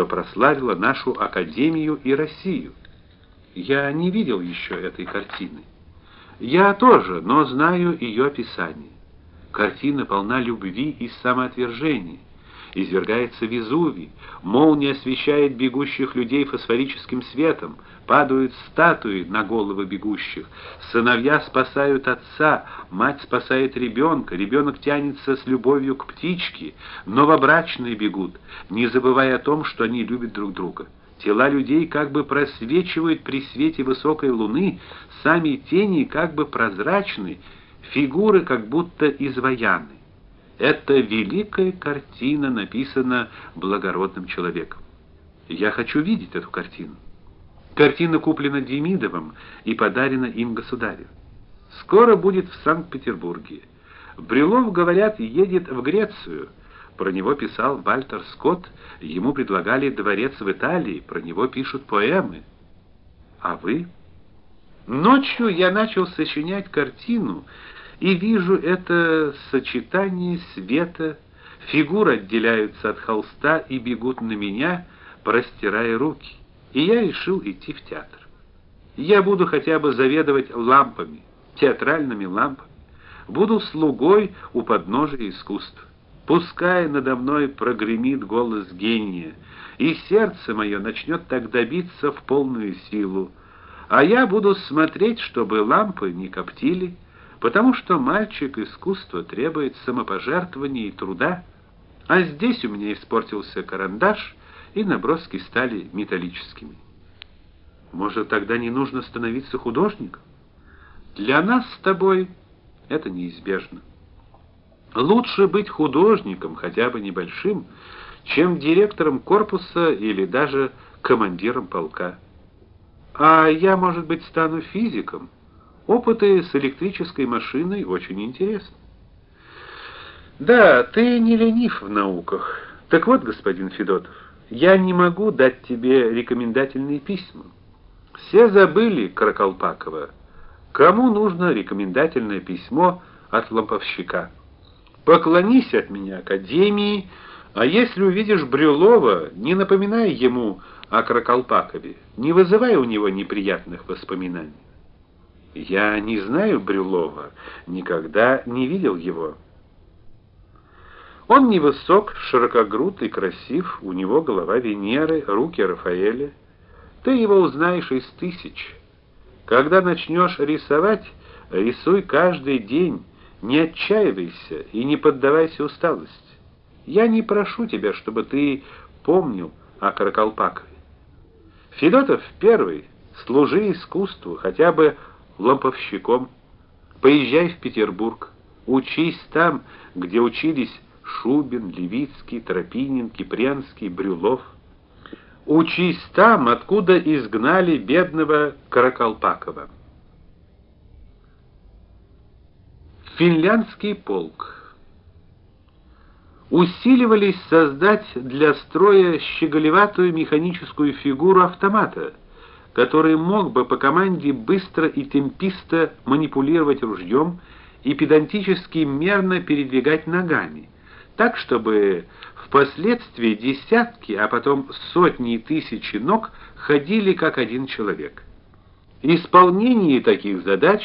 что прославило нашу академию и Россию. Я не видел еще этой картины. Я тоже, но знаю ее описание. Картина полна любви и самоотвержения извергается Везувий, молния освещает бегущих людей фосфорическим светом, падают статуи на головы бегущих, сыновья спасают отца, мать спасает ребенка, ребенок тянется с любовью к птичке, новобрачные бегут, не забывая о том, что они любят друг друга. Тела людей как бы просвечивают при свете высокой луны, сами тени как бы прозрачны, фигуры как будто изваяны. Эта великая картина написана благородным человеком. Я хочу видеть эту картину. Картина куплена Демидовым и подарена им государю. Скоро будет в Санкт-Петербурге. Брюлов, говорят, едет в Грецию. Про него писал Вальтер Скотт, ему предлагали дворец в Италии, про него пишут поэмы. А вы? Ночью я начал сочинять картину, и вижу это сочетание света, фигуры отделяются от холста и бегут на меня, простирая руки. И я решил идти в театр. Я буду хотя бы заведовать лампами, театральными лампами. Буду слугой у подножия искусства. Пускай надо мной прогремит голос гения, и сердце мое начнет так добиться в полную силу. А я буду смотреть, чтобы лампы не коптили, потому что мальчик искусства требует самопожертвования и труда, а здесь у меня испортился карандаш, и наброски стали металлическими. Может, тогда не нужно становиться художником? Для нас с тобой это неизбежно. Лучше быть художником, хотя бы небольшим, чем директором корпуса или даже командиром полка. А я, может быть, стану физиком. Опыты с электрической машиной очень интересны. Да, ты не ленив в науках. Так вот, господин Федотов, я не могу дать тебе рекомендательные письма. Все забыли Краколпакова. Кому нужно рекомендательное письмо от ламповщика? Поклонись от меня академии, а если увидишь Брюлова, не напоминай ему о Краколпакове, не вызывай у него неприятных воспоминаний. Я не знаю Брюлова, никогда не видел его. Он невысок, широкогруд и красив, у него голова Венеры, руки Рафаэля. Ты его узнаешь из тысяч. Когда начнешь рисовать, рисуй каждый день, не отчаивайся и не поддавайся усталости. Я не прошу тебя, чтобы ты помнил о Каракалпакове. Федотов первый, служи искусству, хотя бы ламповщиком. Поезжай в Петербург, учись там, где учились Шубин, Левицкий, Тропинин, Кипренский, Брюлов. Учись там, откуда изгнали бедного Каракалпакова. Финляндский полк. Усиливались создать для строя щеголеватую механическую фигуру автомата который мог бы по команде быстро и темписто манипулировать ружьем и педантически мерно передвигать ногами, так чтобы впоследствии десятки, а потом сотни и тысячи ног ходили как один человек. Исполнение таких задач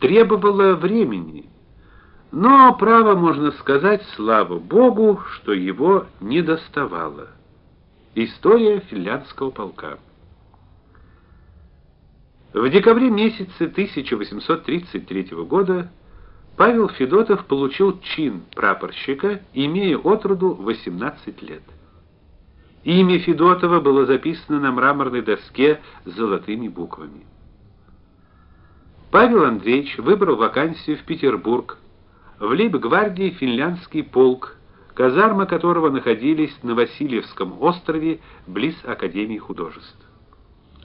требовало времени. Но право можно сказать, слава богу, что его не доставало. История финляндского полка. В декабре месяце 1833 года Павел Федотов получил чин прапорщика, имея от роду 18 лет. Имя Федотова было записано на мраморной доске золотыми буквами. Павел Андреевич выбрал вакансию в Петербург, в лейб-гвардии финляндский полк, казармы которого находились на Васильевском острове близ Академии художеств.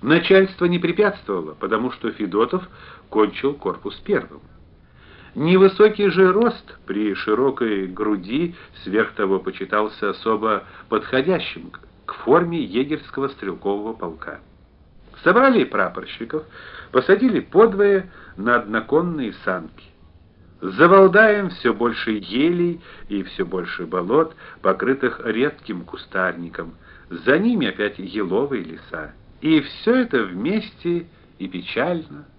Начальство не препятствовало, потому что Федотов кончил корпус первым. Невысокий же рост при широкой груди сверх того почитался особо подходящим к форме егерского стрелкового полка. Собрали прапорщиков, посадили подвое на одноконные санки. За Валдаем все больше елей и все больше болот, покрытых редким кустарником. за ними опять еловые леса. И все это вместе и печально,